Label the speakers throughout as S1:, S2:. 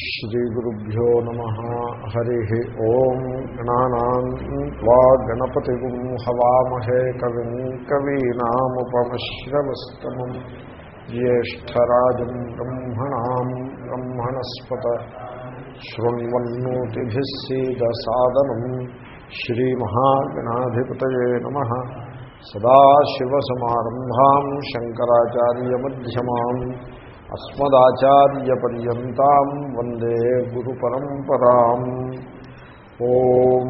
S1: श्रीगुरुभ्यो नमः हरिः ॐ गणानाम् त्वा गणपतिगुं हवामहे कविम् कवीनामुपमश्रवस्तमम् ज्येष्ठराजम् ब्रह्मणाम् ब्रह्मणस्पत शृण्वन्नोतिभिः सीदसादनम् श्रीमहागणाधिपतये नमः सदाशिवसमारम्भाम् शङ्कराचार्यमध्यमाम् అస్మదాచార్యపర్యంతం వందే గురు పరంపరా ఓం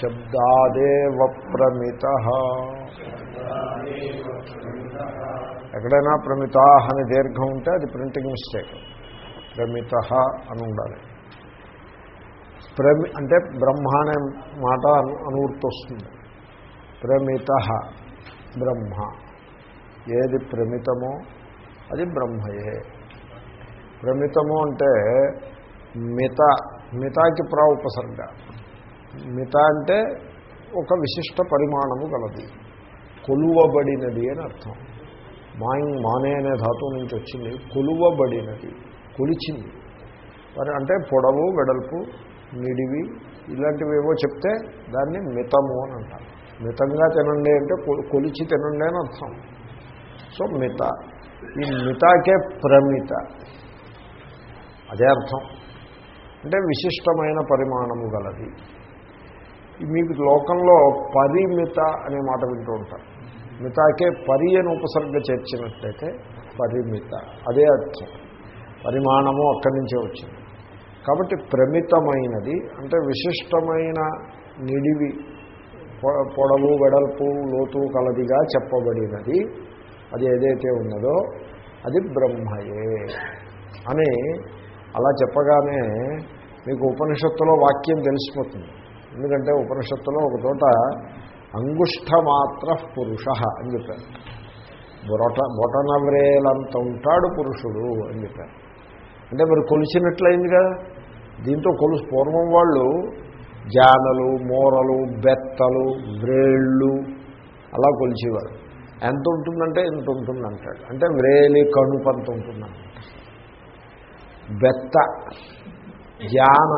S1: శబ్దాదేవ ప్రమిత ఎక్కడైనా ప్రమిత అని దీర్ఘం ఉంటే అది ప్రింటింగ్ మిస్టేక్. ప్రమిత అని ఉండాలి. ప్రమి అంటే బ్రహ్మ అనే మాట అనువృత్తి ప్రమిత బ్రహ్మ. ఏది ప్రమితమో అది బ్రహ్మయే. ప్రమితము అంటే మిత మితాకి ప్రా ఉపసర్గ మిత అంటే ఒక విశిష్ట పరిమాణము గలది. కొలువబడినది అని అర్థం. మాయింగ్ మానే అనే ధాతువు నుంచి వచ్చింది. కొలువబడినది కొలిచింది. మరి అంటే పొడవు వెడల్పు నిడివి ఇలాంటివి ఏవో చెప్తే దాన్ని మితము అని అంటారు. మితంగా తినండి అంటే కొలిచి తినండి అని అర్థం. సో మిత. ఈ మితాకే ప్రమిత. అదే అర్థం. అంటే విశిష్టమైన పరిమాణము గలది. మీకు లోకంలో పరిమిత అనే మాట వింటూ ఉంటారు మితాకే పరి అని ఉపసర్గ చేర్చినట్లయితే పరిమిత. అదే అర్థం. పరిమాణము అక్కడి నుంచే వచ్చింది. కాబట్టి ప్రమితమైనది అంటే విశిష్టమైన నిడివి పొడవు వెడల్పు లోతు కలదిగా చెప్పబడినది. అది ఏదైతే ఉన్నదో అది బ్రహ్మయే అని అలా చెప్పగానే మీకు ఉపనిషత్తులో వాక్యం తెలిసిపోతుంది. ఎందుకంటే ఉపనిషత్తులో ఒక చోట అంగుష్ఠమాత్ర పురుష అని చెప్పారు. బొరట బొటనవ్రేలంత ఉంటాడు పురుషుడు అని చెప్పారు. అంటే మరి కొలిచినట్లయింది కదా దీంతో కొలుసు పూర్వం వాళ్ళు జానలు మోరలు బెత్తలు వ్రేళ్ళు అలా కొలిచేవారు. ఎంత ఉంటుందంటే ఇంత ఉంటుంది అంటాడు అంటే వ్రేలి కణుపంత ఉంటుందంట. బెత్త జాన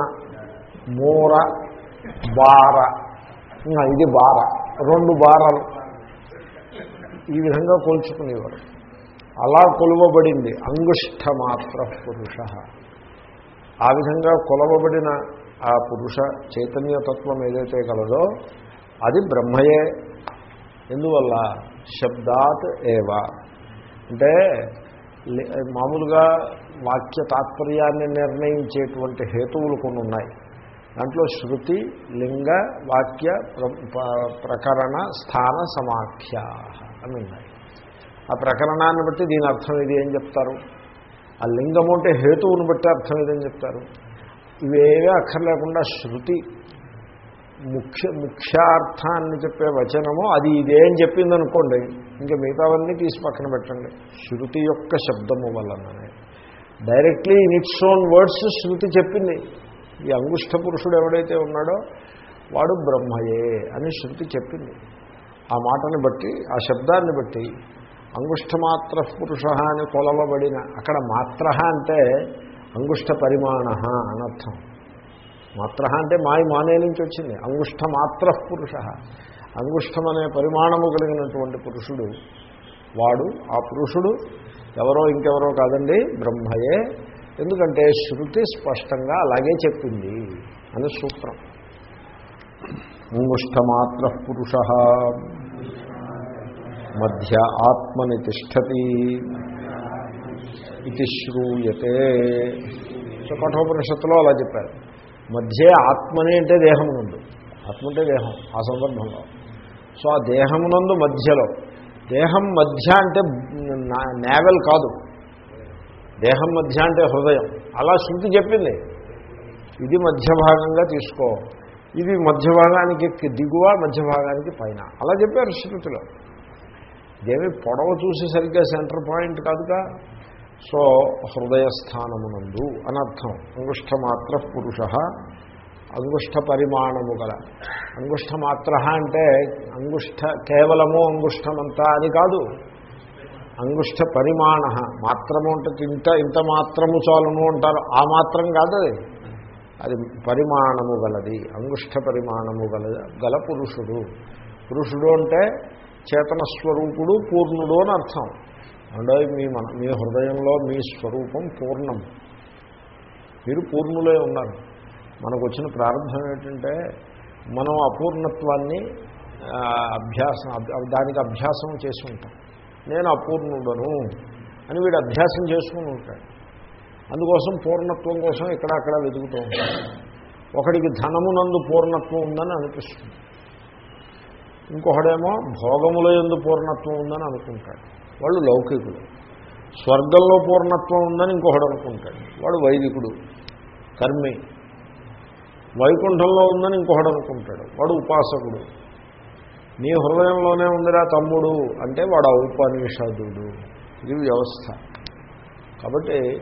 S1: మూర బార ఇది బార రెండు బారలు ఈ విధంగా కొలుచుకునేవారు. అలా కొలువబడింది అంగుష్ఠమాత్ర పురుష. ఆ విధంగా కొలవబడిన ఆ పురుష చైతన్యతత్వం ఏదైతే కలదో అది బ్రహ్మయే. ఎందువల్ల? శబ్దాత్ ఏవ. అంటే మామూలుగా వాక్య తాత్పర్యాన్ని నిర్ణయించేటువంటి హేతువులు కొన్ని ఉన్నాయి. దాంట్లో శృతి లింగ వాక్య ప్రకరణ స్థాన సమాఖ్య అని ఉన్నాయి. ఆ ప్రకరణాన్ని బట్టి దీని అర్థం ఇది ఏం చెప్తారు. ఆ లింగము అంటే హేతువుని బట్టి అర్థం ఇదని చెప్తారు. ఇవేవే అక్కర్లేకుండా శృతి ముఖ్య ముఖ్యార్థాన్ని చెప్పే వచనము అది ఇదే అని చెప్పింది అనుకోండి ఇంకా మిగతావన్నీ తీసి పక్కన పెట్టండి. శృతి యొక్క శబ్దము వలననే. Directly in its own words శృతి చెప్పింది. ఈ అంగుష్ఠ పురుషుడు ఎవడైతే ఉన్నాడో వాడు బ్రహ్మయే అని శృతి చెప్పింది. ఆ మాటని బట్టి ఆ శబ్దాన్ని బట్టి అంగుష్ఠమాత్ర పురుష అని కొలవబడిన అక్కడ మాత్ర అంటే అంగుష్ఠ పరిమాణ అనర్థం. మాత్ర అంటే మాయ మానే నుంచి వచ్చింది. అంగుష్ఠ మాత్ర పురుష అంగుష్ఠం అనే పరిమాణము కలిగినటువంటి పురుషుడు వాడు ఆ పురుషుడు ఎవరో ఇంకెవరో కాదండి బ్రహ్మయే. ఎందుకంటే శృతి స్పష్టంగా అలాగే చెప్పింది అని సూత్రం. అంగుష్ఠమాత్ర పురుష మధ్య ఆత్మని తిష్టతి ఇది శ్రూయతే. సో కఠోపనిషత్తులో అలా చెప్పారు. మధ్య ఆత్మని అంటే దేహమునందు. ఆత్మ అంటే దేహం ఆ సందర్భంలో. సో ఆ దేహమునందు మధ్యలో. దేహం మధ్య అంటే నేవెల్ కాదు. దేహం మధ్య అంటే హృదయం. అలా శృతి చెప్పింది. ఇది మధ్య భాగంగా తీసుకో. ఇది మధ్య భాగానికి దిగువ మధ్య భాగానికి పైన. అలా చెప్పారు శృతిలో. ఇదేమి పొడవ చూసి సరిగ్గా సెంటర్ పాయింట్ కాదుగా? సో హృదయస్థానమునందు అనర్థం. అంగుష్ఠమాత్ర పురుష అంగుష్ఠ పరిమాణము గల అంగుష్ఠమాత్ర అంటే అంగుష్ఠ కేవలము అంగుష్ఠమంతా అని కాదు. అంగుష్ట పరిమాణ మాత్రము అంటే ఇంత ఇంత మాత్రము చాలును అంటారు. ఆ మాత్రం కాదు అది. అది పరిమాణము గలది అంగుష్ట పరిమాణము గల గల పురుషుడు. పురుషుడు అంటే చేతన స్వరూపుడు పూర్ణుడు అని అర్థం. అంటే మీ మన మీ హృదయంలో మీ స్వరూపం పూర్ణం. మీరు పూర్ణులే ఉన్నారు. మనకు వచ్చిన ప్రారంభం ఏంటంటే మనం అపూర్ణత్వాన్ని అభ్యాసం దానికి అభ్యాసం చేసి ఉంటాం. నేను అపూర్ణుడను అని వీడు అభ్యాసం చేసుకుని ఉంటాడు. అందుకోసం పూర్ణత్వం కోసం ఇక్కడ అక్కడ వెతుకుతూ ఉంటాడు ఒకడికి ధనమునందు పూర్ణత్వం ఉందని అనిపిస్తుంది. ఇంకొకడేమో భోగముల ఎందు పూర్ణత్వం ఉందని అనుకుంటాడు. వాళ్ళు లౌకికులు. స్వర్గంలో పూర్ణత్వం ఉందని ఇంకొకడు అనుకుంటాడు. వాడు వైదికుడు కర్మి. వైకుంఠంలో ఉందని ఇంకొకడు అనుకుంటాడు. వాడు ఉపాసకుడు. నీ హృదయంలోనే ఉందిరా తమ్ముడు అంటే వాడు ఔపనిషదుడు. ఇది వ్యవస్థ. కాబట్టి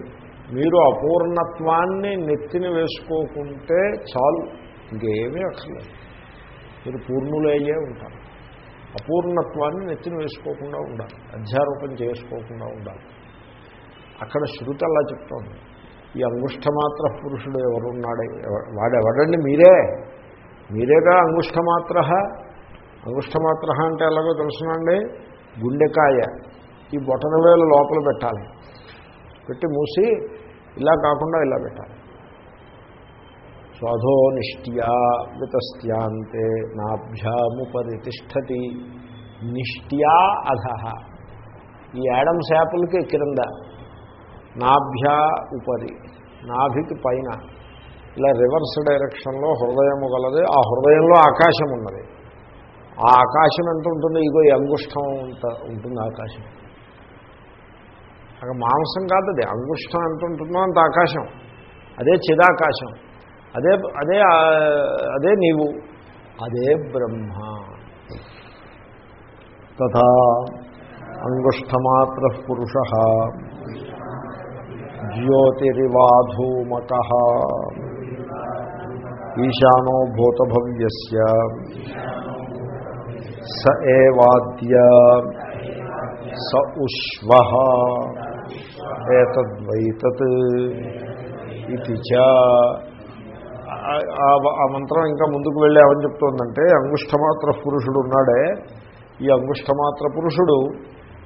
S1: మీరు అపూర్ణత్వాన్ని నెత్తిని వేసుకోకుంటే చాలు. ఇంకేమీ అక్కర్లేదు. మీరు పూర్ణులయ్యే ఉంటారు. అపూర్ణత్వాన్ని నెత్తిన వేసుకోకుండా ఉండాలి అధ్యారోపణ చేసుకోకుండా ఉండాలి. అక్కడ శృతి అలా చెప్తోంది. ఈ అంగుష్టమాత్ర పురుషుడు ఎవరున్నాడే? వాడెవడండి? మీరే. మీరేగా అంగుష్టమాత్ర? అంగుష్టమాత్ర అంటే ఎలాగో తెలుసునండి? గుండెకాయ. ఈ బొటనవేలు లోపల పెట్టాలి. పెట్టి మూసి ఇలా కాకుండా ఇలా పెట్టాలి. స్వధో నిష్ట్యా వితస్త్యాంతే నాభ్యాముపరితిష్టతి. నిష్ట్యా అధ. ఈ యాడమ్ శాపులకి క్రింద నాభ్యా ఉపరి. నాభికి పైన. ఇలా రివర్స్ డైరెక్షన్లో హృదయము గలది. ఆ హృదయంలో ఆకాశం ఉన్నది. ఆ ఆకాశం ఎంత ఉంటుంది? ఇగో ఈ అంగుష్టం ఉంటుంది ఆకాశం. అక్కడ మాంసం కాదు అది అంగుష్టం ఎంత ఉంటుందో అంత ఆకాశం. అదే చిదాకాశం. అదే అదే అదే నీవు. అదే బ్రహ్మ. తథా అంగుష్టమాత్ర పురుష. జ్యోతిరివాధూమక ఈశానో భూతభవ్య స ఏవాద్య. స ఉష్వ. ఏతద్వైతత్. ఇది చ. ఆ- మంత్రం ఇంకా ముందుకు వెళ్ళి ఏమని చెప్తోందంటే అంగుష్టమాత్ర పురుషుడు ఉన్నాడే. ఈ అంగుష్టమాత్ర పురుషుడు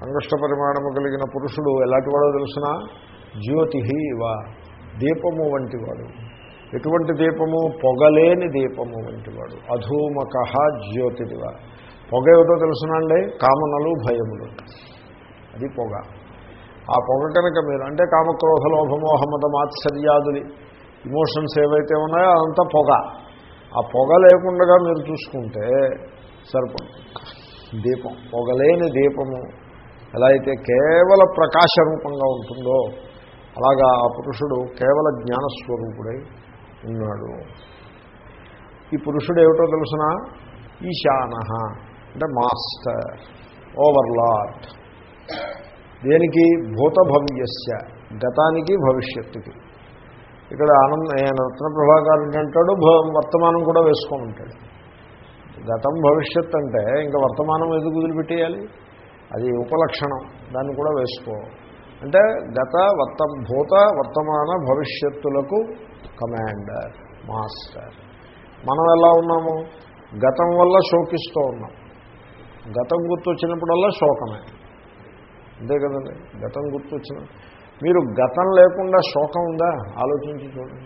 S1: అంగుష్ట పరిమాణము కలిగిన పురుషుడు ఎలాంటి వాడో తెలిసిన? జ్యోతి ఇవ దీపము వంటివాడు ఎటువంటి దీపము? పొగలేని దీపము వంటివాడు అధూమక జ్యోతిరివ. పొగ ఏమిటో తెలుసునండి కామనలు భయములు. అది పొగ. ఆ పొగ కనుక మీరు అంటే కామక్రోధ లోభమోహ మాత్సర్యాదులు ఇమోషన్స్ ఏవైతే ఉన్నాయో అదంతా పొగ. ఆ పొగ లేకుండా మీరు చూసుకుంటే సరిపడుతుంది దీపం. పొగలేని దీపము ఎలా అయితే కేవల ప్రకాశ రూపంగా ఉంటుందో అలాగా ఆ పురుషుడు కేవల జ్ఞానస్వరూపుడై ఉన్నాడు. ఈ పురుషుడు ఏమిటో తెలుసిన? ఈశాన అంటే మాస్టర్ ఓవర్లాట్ దేనికి? భూతభవ్యస్య గతానికి భవిష్యత్తుకి. ఇక్కడ ఆనంద ఆయన రత్న ప్రభాకారుడు అంటాడు వర్తమానం కూడా వేసుకొని ఉంటాడు. గతం భవిష్యత్ అంటే ఇంకా వర్తమానం ఎందుకు వదిలిపెట్టేయాలి? అది ఉపలక్షణం దాన్ని కూడా వేసుకో. అంటే గత వర్త భూత వర్తమాన భవిష్యత్తులకు కమాండర్ మాస్టర్. మనం ఎలా ఉన్నాము? గతం వల్ల శోకిస్తూ ఉన్నాం. గతం గుర్తొచ్చినప్పుడల్లా శోకమే. అంతే కదండి? గతం గుర్తొచ్చిన మీరు గతం లేకుండా శోకం ఉందా? ఆలోచించి చూడండి.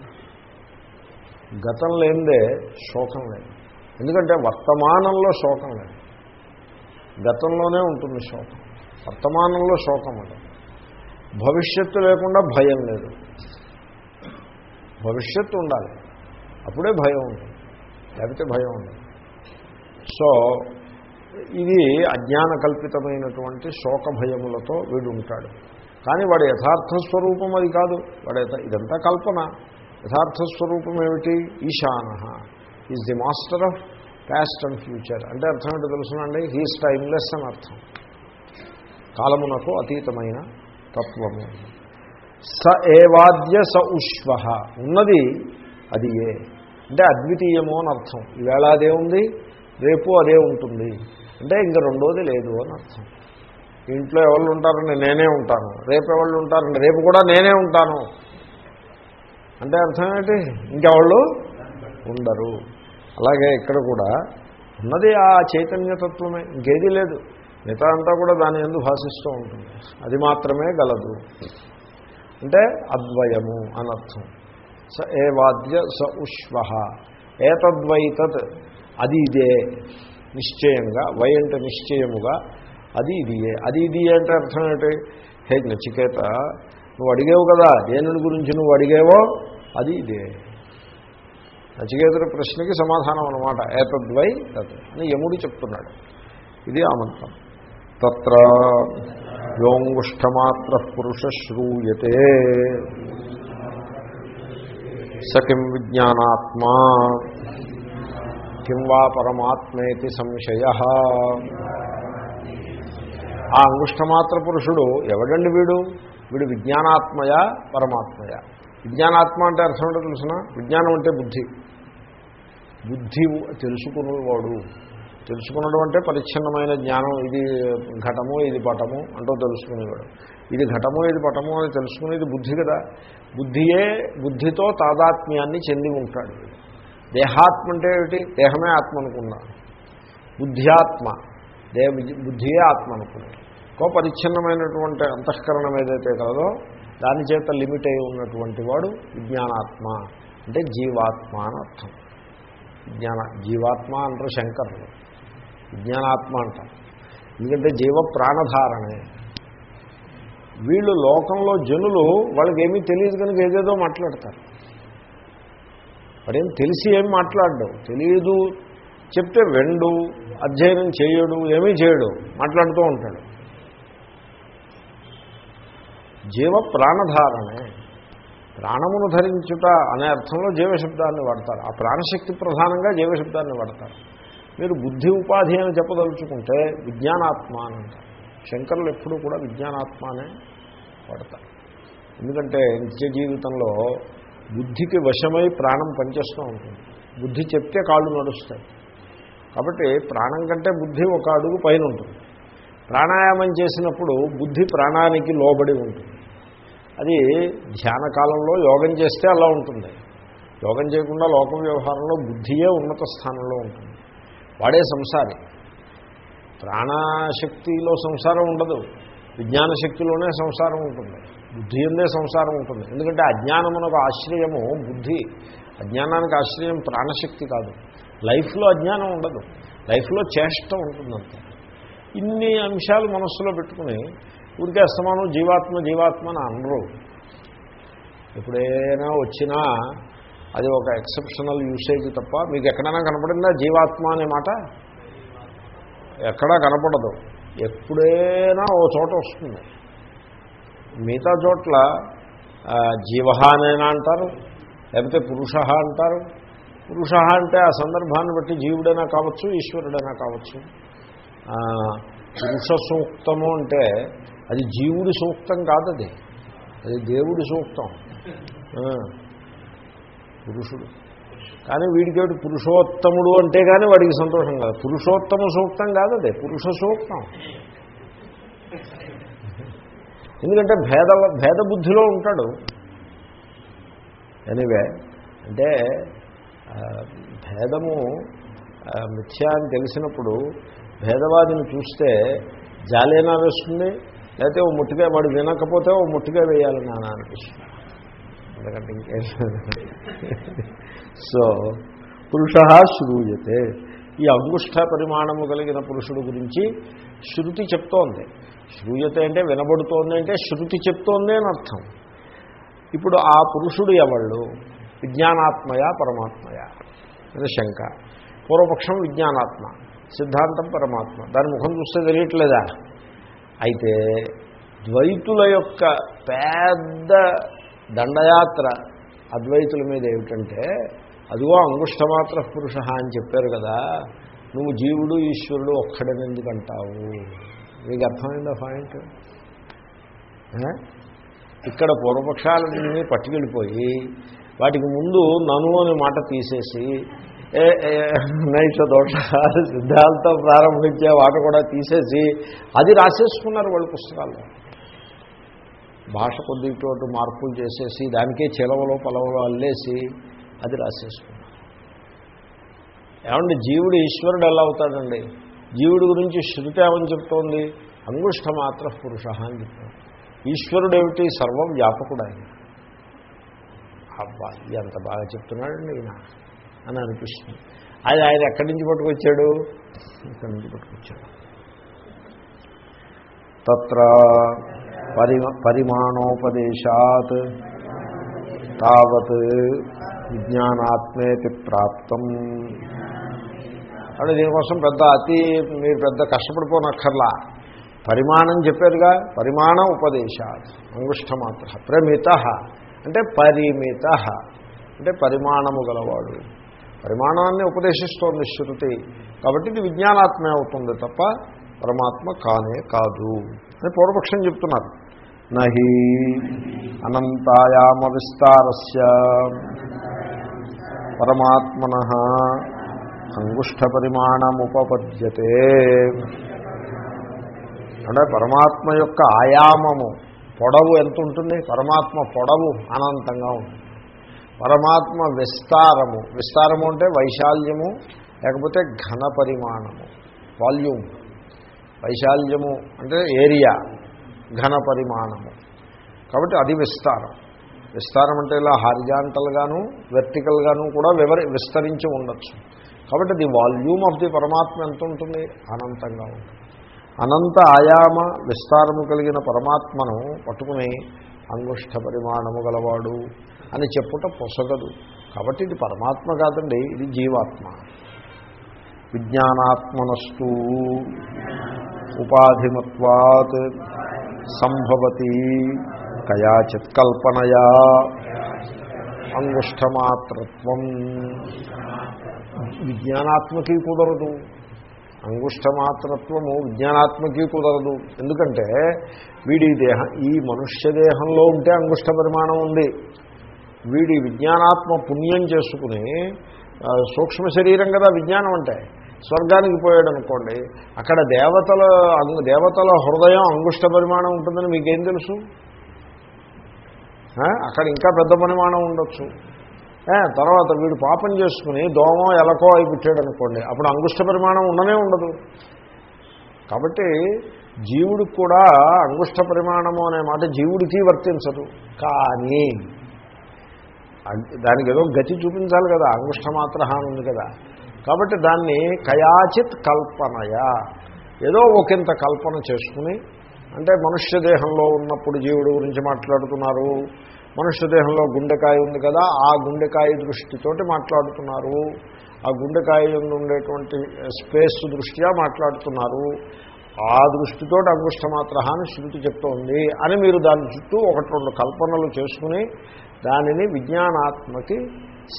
S1: గతం లేనిదే శోకం లేదు. ఎందుకంటే వర్తమానంలో శోకం లేదు. గతంలోనే ఉంటుంది శోకం. వర్తమానంలో శోకం ఉండదు భవిష్యత్తు లేకుండా భయం లేదు. భవిష్యత్తు ఉండాలి. అప్పుడే భయం ఉంటుంది. లేకపోతే భయం ఉండదు. సో ఇది అజ్ఞాన కల్పితమైనటువంటి శోక భయములతో వీడు ఉంటాడు. కానీ వాడి యథార్థ స్వరూపం అది కాదు. వాడి ఇదంతా కల్పన. యథార్థ స్వరూపం ఏమిటి? ఈశాన. Is the master of past and future అంటే అర్థం ఏంటో తెలుసునండి? హీస్ టైమ్లెస్ అని అర్థం. కాలమునకు అతీతమైన తత్వము. స ఏవాద్య స ఉష్వ. ఉన్నది అది ఏ? అంటే అద్వితీయము అని అర్థం. ఈవేళ అదే ఉంది రేపు అదే ఉంటుంది. అంటే ఇంక రెండోది లేదు అని అర్థం. ఇంట్లో ఎవరు ఉంటారండి నేనే ఉంటాను. రేపు ఎవరు ఉంటారండి రేపు కూడా నేనే ఉంటాను. అంటే అర్థం ఏంటి? ఇంకెవాళ్ళు ఉండరు. అలాగే ఇక్కడ కూడా ఉన్నది ఆ చైతన్యతత్వమే ఇంకేదీ లేదు. మిగతా అంతా కూడా దాని ఎందు భాషిస్తూ ఉంటుంది. అది మాత్రమే గలదు. అంటే అద్వయము అనర్థం. స ఏ వాద్య స ఉష్వ ఏతద్వైతత్ అది ఇదే. నిశ్చయంగా వై అంటే నిశ్చయముగా అది ఇదియే అది ఇదియే అంటే అర్థం ఏంటి? హే నచికేత నువ్వు అడిగేవు కదా దేని గురించి నువ్వు అడిగేవో అది ఇదే. నచికేతుడి ప్రశ్నకి సమాధానం అనమాట ఏతద్వై తత్ అని యముడు చెప్తున్నాడు. ఇది ఆ మంత్రం. తత్ర యోంగుష్టమాత్ర పురుష శ్రూయతే. సకిం విజ్ఞానాత్మా? కిం వా పరమాత్మేతి సంశయ? ఆ అంగుష్టమాత్ర పురుషుడు ఎవడండి వీడు? వీడు విజ్ఞానాత్మయ పరమాత్మయ? విజ్ఞానాత్మ అంటే అర్థం ఏంటో తెలుసిన? విజ్ఞానం అంటే బుద్ధి. బుద్ధి తెలుసుకునేవాడు తెలుసుకున్నడం అంటే పరిచ్ఛిన్నమైన జ్ఞానం. ఇది ఘటము ఇది పటము అంటూ తెలుసుకునేవాడు. ఇది ఘటము ఇది పటము అని తెలుసుకునేది బుద్ధి కదా. బుద్ధియే బుద్ధితో తాదాత్మ్యాన్ని చెంది ఉంటాడు. దేహాత్మ అంటే ఏమిటి? దేహమే ఆత్మ అనుకున్నా. బుద్ధ్యాత్మ. దేవ బుద్ధియే ఆత్మ అనుకున్నాడు గొప్ప పరిచ్ఛిన్నమైనటువంటి అంతఃకరణం ఏదైతే కలదో దాని చేత లిమిట్ అయి ఉన్నటువంటి వాడు విజ్ఞానాత్మ. అంటే జీవాత్మ అని అర్థం. విజ్ఞాన జీవాత్మ అంటారు శంకరులు. విజ్ఞానాత్మ అంటారు. ఎందుకంటే జీవ ప్రాణధారణే వీళ్ళు లోకంలో జనులు వాళ్ళకి ఏమీ తెలియదు కనుక ఏదేదో మాట్లాడతారు. వాడేం తెలిసి ఏం మాట్లాడడం. తెలియదు చెప్తే వెండు అధ్యయనం చేయడు ఏమీ చేయడు మాట్లాడుతూ ఉంటాడు. జీవ ప్రాణధారణే. ప్రాణమును ధరించుట అనే అర్థంలో జీవశబ్దాన్ని వాడతారు. ఆ ప్రాణశక్తి ప్రధానంగా జీవశబ్దాన్ని వాడతారు. మీరు బుద్ధి ఉపాధి అని చెప్పదలుచుకుంటే విజ్ఞానాత్మ అని అంటారు. శంకరులు ఎప్పుడూ కూడా విజ్ఞానాత్మ అనే వాడతారు. ఎందుకంటే నిత్య జీవితంలో బుద్ధికి వశమై ప్రాణం పనిచేస్తూ ఉంటుంది. బుద్ధి చెప్తే కాళ్ళు నడుస్తాయి. కాబట్టి ప్రాణం కంటే బుద్ధి ఒక అడుగు పైన ఉంటుంది. ప్రాణాయామం చేసినప్పుడు బుద్ధి ప్రాణానికి లోబడి ఉంటుంది. అది ధ్యాన కాలంలో యోగం చేస్తే అలా ఉంటుంది. యోగం చేయకుండా లోక వ్యవహారంలో బుద్ధియే ఉన్నత స్థానంలో ఉంటుంది. వాడే సంసారి. ప్రాణశక్తిలో సంసారం ఉండదు. విజ్ఞాన శక్తిలోనే సంసారం ఉంటుంది. బుద్ధి ఉందే సంసారం ఉంటుంది. ఎందుకంటే అజ్ఞానమునకు ఆశ్రయము బుద్ధి. అజ్ఞానానికి ఆశ్రయం ప్రాణశక్తి కాదు. లైఫ్లో అజ్ఞానం ఉండదు. లైఫ్లో చేష్ట ఉంటుందంతే ఇన్ని అంశాలు మనస్సులో పెట్టుకుని ఊరికే అస్తమానం జీవాత్మ జీవాత్మ అని అనరు. ఎప్పుడైనా వచ్చినా అది ఒక ఎక్సెప్షనల్ యూసేజ్ తప్ప మీకు ఎక్కడైనా కనపడిందా జీవాత్మ అనే మాట? ఎక్కడా కనపడదు. ఎప్పుడైనా ఓ చోట వస్తుంది. మిగతా చోట్ల జీవ అనేనా అంటారు లేకపోతే పురుష అంటారు పురుష అంటే ఆ సందర్భాన్ని బట్టి జీవుడైనా కావచ్చు ఈశ్వరుడైనా కావచ్చు. పురుష సూక్తము అంటే అది జీవుడి సూక్తం కాదది అది. దేవుడి సూక్తం. పురుషుడు. కానీ వీడికేటి పురుషోత్తముడు అంటే కానీ వాడికి సంతోషం కాదు. పురుషోత్తమ సూక్తం కాదది పురుష సూక్తం. ఎందుకంటే భేద భేద బుద్ధిలో ఉంటాడు. ఎనివే అంటే భేదము మిథ్యా అని తెలిసినప్పుడు భేదవాదిని చూస్తే జాలేనా వేస్తుంది? లేకపోతే ఓ ముట్టిగా వాడు వినకపోతే ఓ ముట్టిగా వేయాలి నాన్న అనిపిస్తుంది. ఎందుకంటే ఇంకేం సో పురుష శ్రూయతే. ఈ అంగుష్ట పరిమాణము కలిగిన పురుషుడు గురించి శృతి చెప్తోంది. శ్రూయతే అంటే వినబడుతోంది అంటే శృతి చెప్తోంది అని అర్థం. ఇప్పుడు ఆ పురుషుడు ఎవళ్ళు? విజ్ఞానాత్మయ పరమాత్మయ? అని శంక. పూర్వపక్షం విజ్ఞానాత్మ సిద్ధాంతం పరమాత్మ. దాని ముఖం చూస్తే తెలియట్లేదా? అయితే ద్వైతుల యొక్క పెద్ద దండయాత్ర అద్వైతుల మీద ఏమిటంటే అదిగో అంగుష్టమాత్ర పురుష అని చెప్పారు కదా నువ్వు జీవుడు ఈశ్వరుడు ఒక్కడని ఎందుకంటావు? మీకు అర్థమైందా పాయింట్? ఇక్కడ పూర్వపక్షాలన్నీ పట్టుకెళ్ళిపోయి వాటికి ముందు నను అనే మాట తీసేసి ఏ నైష దోష సిద్ధాలతో ప్రారంభించే వాట కూడా తీసేసి అది రాసేసుకున్నారు వాళ్ళ పుస్తకాల్లో భాష కొద్దిగా మార్పులు చేసేసి దానికే చెలవలో పొలవలో అల్లేసి అది రాసేసుకున్నారు. ఏమండి జీవుడు ఈశ్వరుడు ఎలా అవుతాడండి? జీవుడి గురించి శృతి ఏమని చెప్తోంది? అంగుష్ట మాత్ర పురుష అని చెప్తాడు ఈశ్వరుడు ఏమిటి సర్వం వ్యాపకుడు ఆయన. అబ్బా ఎంత బాగా చెప్తున్నాడండి ఈయన అని అనిపిస్తుంది. అది ఆయన ఎక్కడి నుంచి పట్టుకొచ్చాడు? ఇక్కడి నుంచి పట్టుకొచ్చాడు. తత్ర పరిమ పరిమాణోపదేశాత్ తావత్ విజ్ఞానాత్మేతి ప్రాప్తం. అంటే దీనికోసం పెద్ద అతి మీరు పెద్ద కష్టపడిపోనక్కర్లా. పరిమాణం చెప్పారుగా పరిమాణ ఉపదేశాత్ అంగుష్ట మాత్ర ప్రమిత. అంటే పరిమిత. అంటే పరిమాణము గలవాడు. పరిమాణాన్ని ఉపదేశిస్తోంది శృతి. కాబట్టి ఇది విజ్ఞానాత్మే అవుతుంది తప్ప పరమాత్మ కానే కాదు అని పూర్వపక్షం చెప్తున్నారు. నహి అనంతాయామ విస్తారస్య. పరమాత్మన అంగుష్ట పరిమాణముపపద్యతే. అంటే పరమాత్మ యొక్క ఆయామము పొడవు ఎంత ఉంటుంది? పరమాత్మ పొడవు అనంతంగా ఉంటుంది. పరమాత్మ విస్తారము. విస్తారము అంటే వైశాల్యము లేకపోతే ఘన పరిమాణము వాల్యూమ్. వైశాల్యము అంటే ఏరియా ఘన పరిమాణము. కాబట్టి అది విస్తారం. విస్తారం అంటే ఇలా హారిజాంటల్గాను వెర్టికల్గాను కూడా వివరి విస్తరించి ఉండొచ్చు. కాబట్టి ది వాల్యూమ్ ఆఫ్ ది పరమాత్మ ఎంత ఉంటుంది? అనంతంగా ఉంటుంది. అనంత ఆయామ విస్తారము కలిగిన పరమాత్మను పట్టుకుని అంగుష్ట పరిమాణము గలవాడు అని చెప్పుట పొసగదు. కాబట్టి ఇది పరమాత్మ కాదండి ఇది జీవాత్మ. విజ్ఞానాత్మనస్తు ఉపాధిమత్వాత్ సంభవతి కయాచిత్ కల్పనయా అంగుష్టమాత్రత్వం విజ్ఞానాత్మకి కుదరదు. అంగుష్టమాత్రత్వము విజ్ఞానాత్మకి కుదరదు. ఎందుకంటే వీడి దేహం ఈ మనుష్య దేహంలో ఉంటే అంగుష్ట పరిమాణం ఉంది. వీడి విజ్ఞానాత్మ పుణ్యం చేసుకుని సూక్ష్మ శరీరం కదా విజ్ఞానం అంటే. స్వర్గానికి పోయాడు అనుకోండి అక్కడ దేవతల అంగు- దేవతల హృదయం అంగుష్ట పరిమాణం ఉంటుందని మీకేం తెలుసు? అక్కడ ఇంకా పెద్ద పరిమాణం ఉండొచ్చు. తర్వాత వీడు పాపం చేసుకుని దోమో ఎలకో అయి పుట్టాడు అనుకోండి అప్పుడు అంగుష్ట పరిమాణం ఉండనే ఉండదు. కాబట్టి జీవుడికి కూడా అంగుష్ట పరిమాణము అనే మాట జీవుడికి వర్తించదు. కానీ దానికి ఏదో గతి చూపించాలి కదా అంగుష్ట మాత్ర ఉంది కదా. కాబట్టి దాన్ని కయాచిత్ కల్పనయ. ఏదో ఒకంత కల్పన చేసుకుని అంటే మనుష్య దేహంలో ఉన్నప్పుడు జీవుడు గురించి మాట్లాడుతున్నారు మనుష్య దేహంలో గుండెకాయ ఉంది కదా ఆ గుండెకాయ దృష్టితోటి మాట్లాడుతున్నారు. ఆ గుండెకాయ ఉండేటువంటి స్పేస్ దృష్ట్యా మాట్లాడుతున్నారు. ఆ దృష్టితోటి అంగుష్ట మాత్ర అని శృతి చెప్తోంది అని మీరు దాని చుట్టూ ఒకటి రెండు కల్పనలు చేసుకుని దానిని విజ్ఞానాత్మకి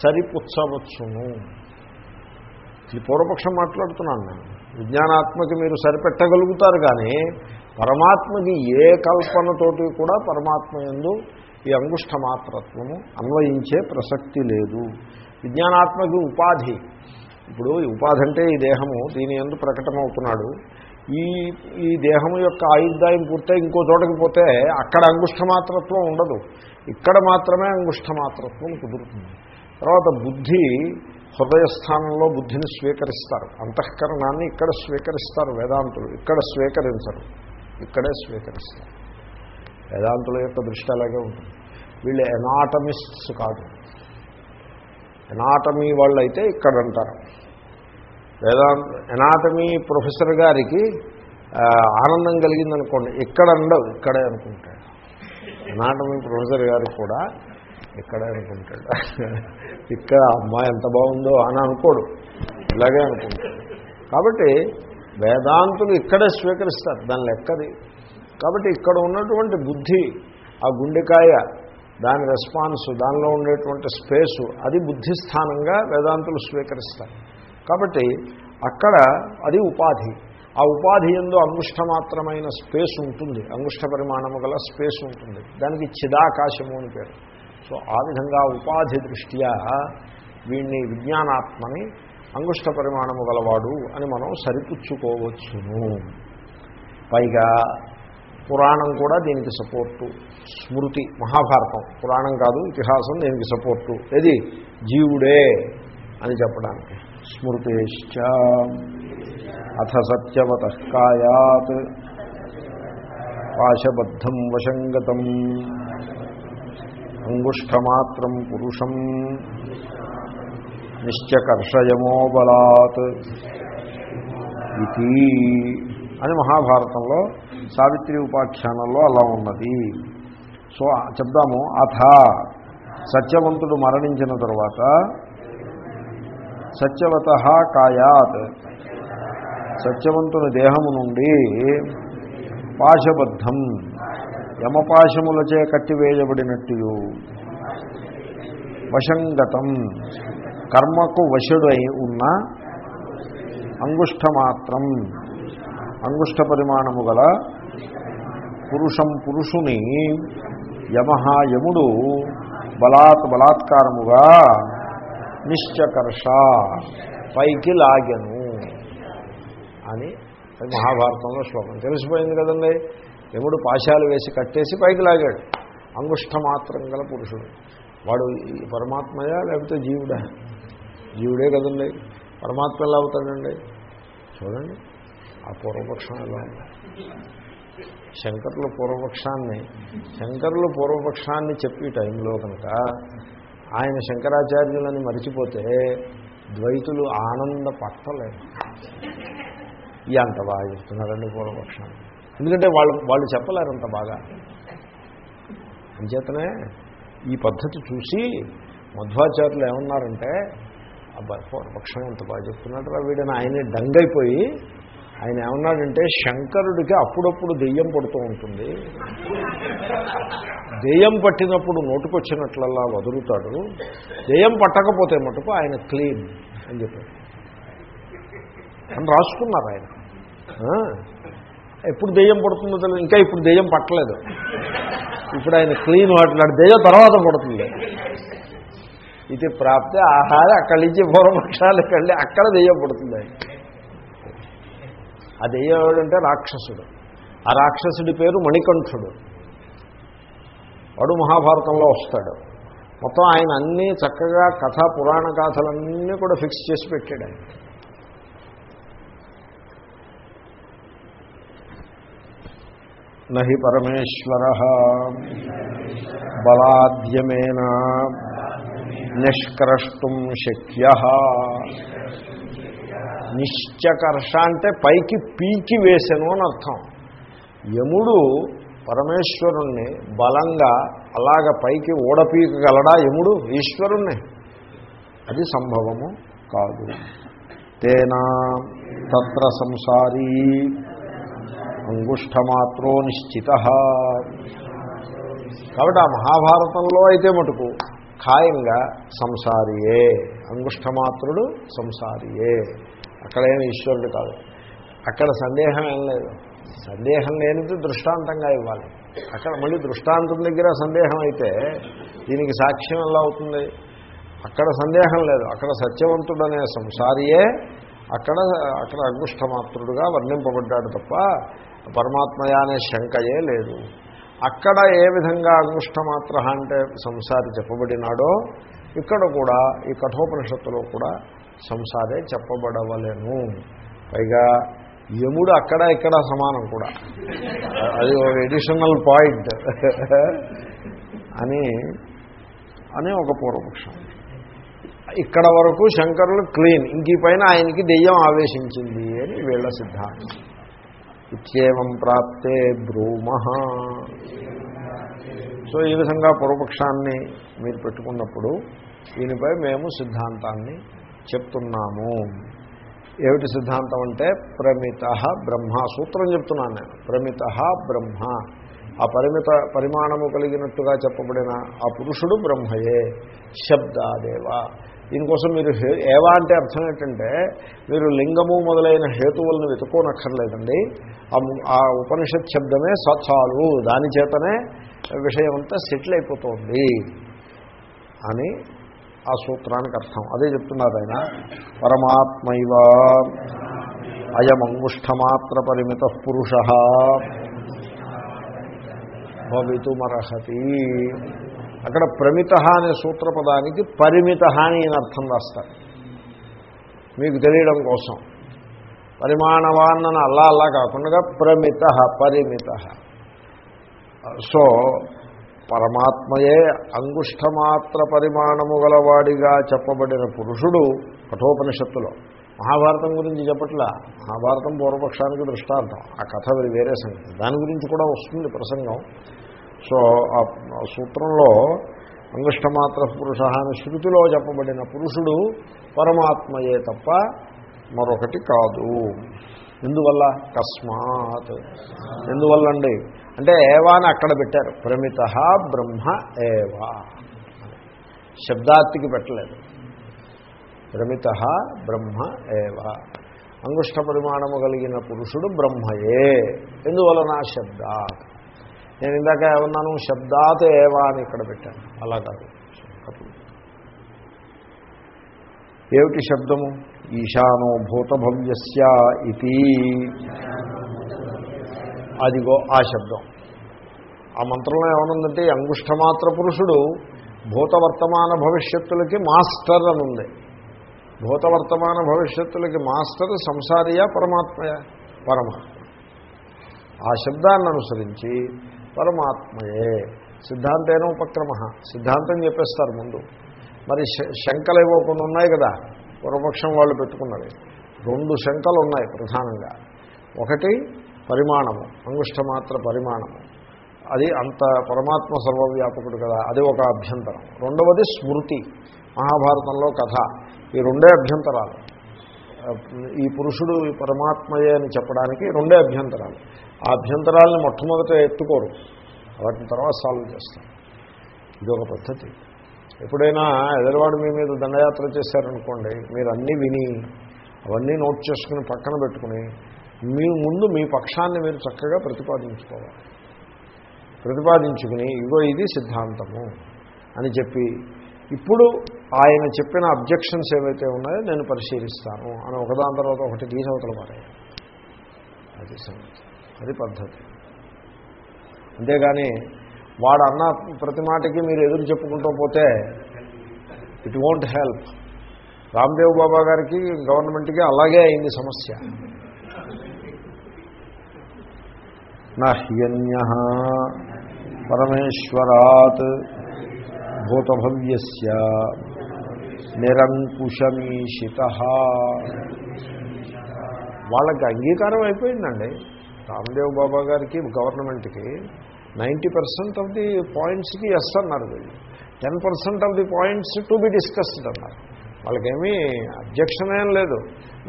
S1: సరిపుచ్చవచ్చును. ఇది పూర్వపక్షం మాట్లాడుతున్నాను నేను. విజ్ఞానాత్మకి మీరు సరిపెట్టగలుగుతారు కానీ పరమాత్మకి ఏ కల్పనతోటి కూడా పరమాత్మ ఎందు ఈ అంగుష్ఠ మాత్రత్వము అన్వయించే ప్రసక్తి లేదు. విజ్ఞానాత్మకి ఉపాధి. ఇప్పుడు ఈ ఉపాధి అంటే ఈ దేహము దీని ఎందు ప్రకటమవుతున్నాడు. ఈ ఈ దేహము యొక్క ఆయుర్దాయం పూర్తయి ఇంకో చోటకి పోతే అక్కడ అంగుష్ఠమాత్రత్వం ఉండదు. ఇక్కడ మాత్రమే అంగుష్ఠమాత్రత్వం కుదురుతుంది. తర్వాత బుద్ధి హృదయస్థానంలో బుద్ధిని స్వీకరిస్తారు. అంతఃకరణాన్ని ఇక్కడ స్వీకరిస్తారు వేదాంతులు. ఇక్కడ స్వీకరించరు. ఇక్కడే స్వీకరిస్తారు. వేదాంతుల యొక్క దృష్టి అలాగే ఉంటుంది. వీళ్ళు ఎనాటమిస్ట్స్ కాదు. ఎనాటమీ వాళ్ళు అయితే ఇక్కడ అంటారు వేదాంత ఎనాటమీ ప్రొఫెసర్ గారికి ఆనందం కలిగిందనుకోండి. ఇక్కడ ఉండవు ఇక్కడే అనుకుంటాడు. ఎనాటమీ ప్రొఫెసర్ గారు కూడా ఇక్కడే అనుకుంటాడు. ఇక్కడ అమ్మాయి ఎంత బాగుందో అని అనుకోడు. ఇలాగే అనుకుంటాడు. కాబట్టి వేదాంతులు ఇక్కడే స్వీకరిస్తారు. దాని లెక్కది. కాబట్టి ఇక్కడ ఉన్నటువంటి బుద్ధి ఆ గుండెకాయ దాని రెస్పాన్స్ దానిలో ఉండేటువంటి స్పేసు అది బుద్ధి స్థానంగా వేదాంతులు స్వీకరిస్తారు. కాబట్టి అక్కడ అది ఉపాధి. ఆ ఉపాధి ఎందు అంగుష్టమాత్రమైన స్పేస్ ఉంటుంది. అంగుష్ట పరిమాణము గల స్పేస్ ఉంటుంది. దానికి చిదాకాశము అని పేరు. సో ఆ విధంగా ఉపాధి దృష్ట్యా వీడిని విజ్ఞానాత్మని అంగుష్ట పరిమాణము గలవాడు అని మనం సరిపుచ్చుకోవచ్చును. పైగా పురాణం కూడా దీనికి సపోర్టు. స్మృతి మహాభారతం. పురాణం కాదు ఇతిహాసం దీనికి సపోర్టు. ఏది? జీవుడే అని చెప్పడానికి. స్మృతిశ్చ. అథ సత్యవత కాయాత్. పాశబద్ధం వశంగతం. అంగుష్ఠమాత్రం పురుషం. నిశ్చకర్షయమో బలాత్ ఇది అని మహాభారతంలో సావిత్రి ఉపాఖ్యానంలో అలా ఉన్నది. సో చెప్దాము. అథ సత్యవంతుడు మరణించిన తరువాత సత్యవత కాయాత్ సత్యవంతుని దేహము నుండి పాశబద్ధం యమపాశములచే కట్టివేయబడినట్టు వశంగతం కర్మకు వశుడై ఉన్న అంగుష్ఠమాత్రం అంగుష్ట పరిమాణము గల పురుషం పురుషుని యమహ యముడు బలాత్ బలాత్కారముగా నిశ్చకర్ష పైకి లాగెను అని మహాభారతంలో శ్లోకం. తెలిసిపోయింది కదండి? యముడు పాశాలు వేసి కట్టేసి పైకి లాగాడు. అంగుష్ట మాత్రం గల పురుషుడు. వాడు ఈ పరమాత్మయా లేకపోతే జీవుడా? జీవుడే కదండి. పరమాత్మ ఎలా అవుతాడండి? చూడండి. ఆ పూర్వపక్షం ఎలా ఉంది? శంకరుల పూర్వపక్షాన్ని శంకరుల పూర్వపక్షాన్ని చెప్పి టైంలో కనుక ఆయన శంకరాచార్యులని మరిచిపోతే ద్వైతులు ఆనంద పట్టలేదు ఈ అంత బాగా చెప్తున్నారండి పూర్వపక్షాన్ని. ఎందుకంటే వాళ్ళు వాళ్ళు చెప్పలేరు అంత బాగా. అంచేతనే ఈ పద్ధతి చూసి మధ్వాచార్యులు ఏమన్నారంటే అబ్బాయి పూర్వపక్షం ఎంత బాగా చెప్తున్నాడు వీడని ఆయనే డంగైపోయి ఆయన ఏమన్నాడంటే శంకరుడికి అప్పుడప్పుడు దెయ్యం పడుతూ ఉంటుంది. దెయ్యం పట్టినప్పుడు నోటుకొచ్చినట్లల్లా వదులుతాడు. దెయ్యం పట్టకపోతే మటుకు ఆయన క్లీన్ అని చెప్పాడు. అని రాసుకున్నారు ఆయన. ఎప్పుడు దెయ్యం పడుతుందో తెలియదు. ఇంకా ఇప్పుడు దెయ్యం పట్టలేదు. ఇప్పుడు ఆయన క్లీన్ వాటినాడు దెయ్యం తర్వాత పడుతుంది. ఇది ప్రాప్తి ఆహారం అక్కడి నుంచి పూర్వపక్షాలకు వెళ్ళి అక్కడ దెయ్యం పడుతుంది ఆయన. ఆ దెయ్యం ఎవడంటే రాక్షసుడు. ఆ రాక్షసుడి పేరు మణికంఠుడు. వాడు మహాభారతంలో వస్తాడు. మొత్తం ఆయన అన్నీ చక్కగా కథ పురాణ గాథలన్నీ కూడా ఫిక్స్ చేసి పెట్టాడు ఆయన. నహి పరమేశ్వర బలాద్యమేన నిష్కరష్టం శక్య నిశ్చకర్ష అంటే పైకి పీకి వేసెను అని అర్థం. యముడు పరమేశ్వరుణ్ణి బలంగా అలాగ పైకి ఓడపీకగలడా యముడు? ఈశ్వరుణ్ణి. అది సంభవము కాదు. తేనా తత్ర సంసారీ అంగుష్ఠమాత్రో నిశ్చిత. కాబట్టి ఆ మహాభారతంలో అయితే మటుకు ఖాయంగా సంసారియే అంగుష్ఠమాత్రుడు సంసారియే. అక్కడేమి ఈశ్వరుడు కాదు. అక్కడ సందేహం ఏం లేదు. సందేహం లేనిది దృష్టాంతంగా ఇవ్వాలి. అక్కడ మళ్ళీ దృష్టాంతం దగ్గర సందేహం అయితే దీనికి సాక్ష్యం ఎలా అవుతుంది? అక్కడ సందేహం లేదు. అక్కడ సత్యవంతుడనే సంసారియే. అక్కడ అక్కడ అంగుష్ఠమాత్రుడుగా వర్ణింపబడ్డాడు తప్ప పరమాత్మయ అనే శంకయే లేదు. అక్కడ ఏ విధంగా అంగుష్ఠమాత్ర అంటే సంసారి చెప్పబడినాడో ఇక్కడ కూడా ఈ కఠోపనిషత్తులో కూడా సంసారే చెప్పబడవలేము పైగా యముడు అక్కడ ఇక్కడ సమానం కూడా. అది ఒక ఎడిషనల్ పాయింట్ అని అని ఒక పూర్వపక్షం. ఇక్కడ వరకు శంకరులు క్లీన్ ఇంక పైన ఆయనకి దెయ్యం ఆవేశించింది అని వీళ్ళ సిద్ధాంతం. ఇత్యేవం ప్రాప్తే బ్రూమ. సో ఈ విధంగా పూర్వపక్షాన్ని మీరు పెట్టుకున్నప్పుడు దీనిపై మేము సిద్ధాంతాన్ని చెప్తున్నాము. ఏమిటి సిద్ధాంతం అంటే ప్రమిత బ్రహ్మ సూత్రం చెప్తున్నాను నేను. ప్రమిత బ్రహ్మ. ఆ పరిమిత పరిమాణము కలిగినట్టుగా చెప్పబడిన ఆ పురుషుడు బ్రహ్మయే. శబ్దాదేవ. దీనికోసం మీరు ఏవా అంటే అర్థం ఏంటంటే మీరు లింగము మొదలైన హేతువులను వెతుక్కోనక్కర్లేదండి. ఆ ఆ ఉపనిషత్ శబ్దమే సత్సాలు. దాని చేతనే విషయం అంతా సెటిల్ అయిపోతుంది. అని ఆ సూత్రానికి అర్థం. అదే చెప్తున్నారు ఆయన. పరమాత్మైవ అయమంగుష్ఠమాత్ర పరిమిత పురుష భవితుమర్హతి అక్కడ ప్రమిత అనే సూత్రపదానికి పరిమిత అని అర్థం రాస్తారు. మీకు తెలియడం కోసం. పరిమాణవాన్నన అల్లా అల్లా కాకుండా ప్రమిత పరిమిత. సో పరమాత్మయే అంగుష్ఠమాత్ర పరిమాణము గలవాడిగా చెప్పబడిన పురుషుడు కఠోపనిషత్తులో. మహాభారతం గురించి చెప్పట్లా? మహాభారతం పూర్వపక్షానికి దృష్టార్థం ఆ కథ వేరే సంగతి. దాని గురించి కూడా వస్తుంది ప్రసంగం. సో ఆ సూత్రంలో అంగుష్టమాత్ర పురుష అని శృతిలో చెప్పబడిన పురుషుడు పరమాత్మయే తప్ప మరొకటి కాదు. ఎందువల్ల? కస్మాత్. ఎందువల్లండి? అంటే ఏవా అని అక్కడ పెట్టారు. ప్రమిత బ్రహ్మ ఏవా. శబ్దార్థికి పెట్టలేదు. ప్రమిత బ్రహ్మ ఏవా. అంగుష్ట పరిమాణము కలిగిన పురుషుడు బ్రహ్మయే. ఎందువలన శబ్దాత్ నేను ఇందాక ఏమన్నాను? శబ్దాత్ ఏవా అని ఇక్కడ పెట్టాను. అలా కాదు. ఏమిటి శబ్దము? ఈశానో భూతభవ్యస్య ఇది అదిగో ఆ శబ్దం. ఆ మంత్రంలో ఏమనుందంటే అంగుష్టమాత్ర పురుషుడు భూతవర్తమాన భవిష్యత్తులకి మాస్టర్ అని ఉంది భూతవర్తమాన భవిష్యత్తులకి మాస్టర్ సంసారియా పరమాత్మయా? పరమాత్మ. ఆ శబ్దాన్ని అనుసరించి పరమాత్మయే. సిద్ధాంతేన ఉపక్రమ. సిద్ధాంతం చెప్పేస్తారు ముందు. మరి శంకలు ఏవో కొన్ని ఉన్నాయి కదా పూర్వపక్షం వాళ్ళు పెట్టుకున్నవి. రెండు శంకలు ఉన్నాయి ప్రధానంగా. ఒకటి పరిమాణము అంగుష్టమాత్ర పరిమాణము. అది అంత పరమాత్మ సర్వవ్యాపకుడు కదా అది ఒక అభ్యంతరం. రెండవది స్మృతి మహాభారతంలో కథ. ఈ రెండే అభ్యంతరాలు. ఈ పురుషుడు పరమాత్మయే అని చెప్పడానికి రెండే అభ్యంతరాలు. ఆ అభ్యంతరాలను మొట్టమొదట ఎత్తుకోరు. వాటిని తర్వాత సాల్వ్ చేస్తాం ఇది ఒక పద్ధతి. ఎప్పుడైనా ఎదరివాడు మీ మీద దండయాత్ర చేశారనుకోండి మీరు అన్నీ విని అవన్నీ నోట్ చేసుకుని పక్కన పెట్టుకుని మీ ముందు మీ పక్షాన్ని మీరు చక్కగా ప్రతిపాదించుకోవాలి. ప్రతిపాదించుకుని ఇగో ఇది సిద్ధాంతము అని చెప్పి ఇప్పుడు ఆయన చెప్పిన అబ్జెక్షన్స్ ఏవైతే ఉన్నాయో నేను పరిశీలిస్తాను అని ఒకదాని తర్వాత ఒకటి తీసవతల మారాయి అది అది పద్ధతి. అంతేగాని వాడు అన్న ప్రతి మాటకి మీరు ఎదురు చెప్పుకుంటూ పోతే it won't help Ramdev Baba గారికి గవర్నమెంట్కి అలాగే అయింది సమస్య. నహ్యన్య పరమేశ్వరాత్ భూతభవ్య నిరంకుశమీషిత. వాళ్ళకి అంగీకారం అయిపోయిందండి. రామ్దేవ్ బాబా గారికి గవర్నమెంట్కి నైంటీ పర్సెంట్ ఆఫ్ ది పాయింట్స్కి ఎస్ అన్నారు వీళ్ళు. Ten percent of the points to be discussed అన్నారు. వాళ్ళకేమీ అబ్జెక్షన్ ఏం లేదు.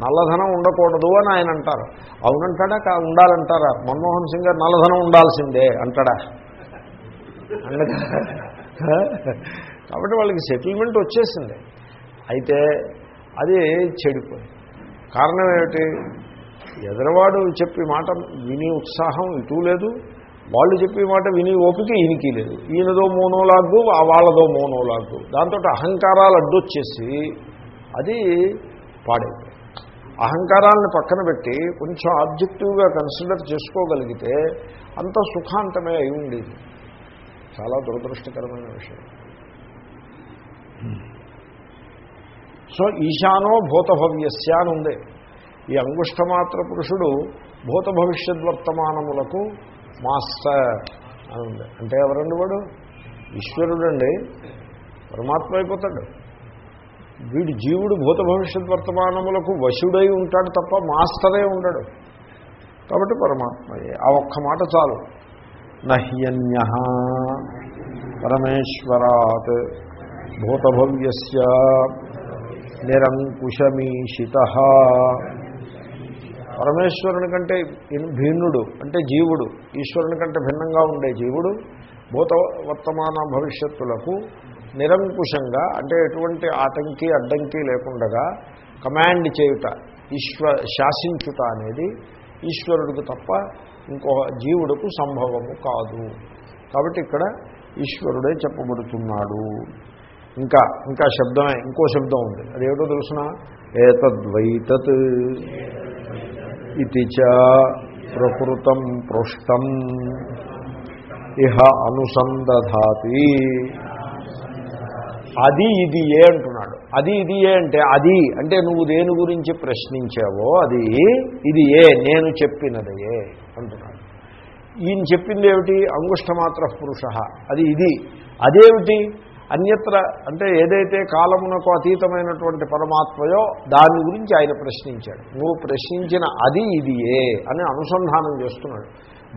S1: నల్లధనం ఉండకూడదు అని ఆయన అంటారు. అవునంటాడా కా ఉండాలంటారా? మన్మోహన్ సింగ్ గారు నల్లధనం ఉండాల్సిందే అంటాడా? కాబట్టి వాళ్ళకి సెటిల్మెంట్ వచ్చేసింది. అయితే అది చెడిపోయింది. కారణం ఏమిటి? ఎదరవాడు చెప్పి మాట విని ఉత్సాహం ఇటు లేదు. వాళ్ళు చెప్పే మాట విని ఓపిక ఈయనకి లేదు. ఈయనదో మోనోలాగు వాళ్ళదో మోనోలాగు దాంతో అహంకారాలు అడ్డొచ్చేసి అది పాడైపోయింది. అహంకారాలను పక్కన పెట్టి కొంచెం ఆబ్జెక్టివ్గా కన్సిడర్ చేసుకోగలిగితే అంత సుఖాంతమే అయి ఉండేది. చాలా దురదృష్టకరమైన విషయం. సో ఈశానో భూతభవ్యస్య అని ఉంది. ఈ అంగుష్టమాత్ర పురుషుడు భూత భవిష్యద్వర్తమానములకు మాస్టర్ అని ఉంది. అంటే ఎవరండి వాడు? ఈశ్వరుడండి. పరమాత్మ అయిపోతాడు. వీడు జీవుడు భూత భవిష్యత్ వర్తమానములకు వశుడై ఉంటాడు తప్ప మాస్టరే ఉండడు. కాబట్టి పరమాత్మయే. ఆ ఒక్క మాట చాలు. నహ్యన్య పరమేశ్వరాత్ భూతభవ్యస్య నిరంకుశమీషిత పరమేశ్వరుని కంటే భిన్నుడు అంటే జీవుడు ఈశ్వరుని కంటే భిన్నంగా ఉండే జీవుడు భూత వర్తమాన భవిష్యత్తులకు నిరంకుశంగా అంటే ఎటువంటి ఆటంకి అడ్డంకి లేకుండగా కమాండ్ చేయుట ఈశ్వ శాసించుట అనేది ఈశ్వరుడికి తప్ప ఇంకో జీవుడుకు సంభవము కాదు. కాబట్టి ఇక్కడ ఈశ్వరుడే చెప్పబడుతున్నాడు. ఇంకా ఇంకా శబ్దమే ఇంకో శబ్దం ఉంది. అదేమిటో తెలుసిన? ఏతద్వైతత్ ఇది చ ప్రకృతం పృష్టం ఇహ అనుసంధాతి అది ఇది ఏ అంటున్నాడు? అది ఇది ఏ అంటే అది అంటే నువ్వు దేని గురించి ప్రశ్నించావో అది ఇది ఏ నేను చెప్పినదయే అంటున్నాడు. ఈయన చెప్పింది ఏమిటి అంగుష్టమాత్ర పురుష. అది ఇది. అదేమిటి? అన్యత్ర అంటే ఏదైతే కాలమునకు అతీతమైనటువంటి పరమాత్మయో దాని గురించి ఆయన ప్రశ్నించాడు. నువ్వు ప్రశ్నించిన అది ఇది ఏ అని అనుసంధానం చేస్తున్నాడు.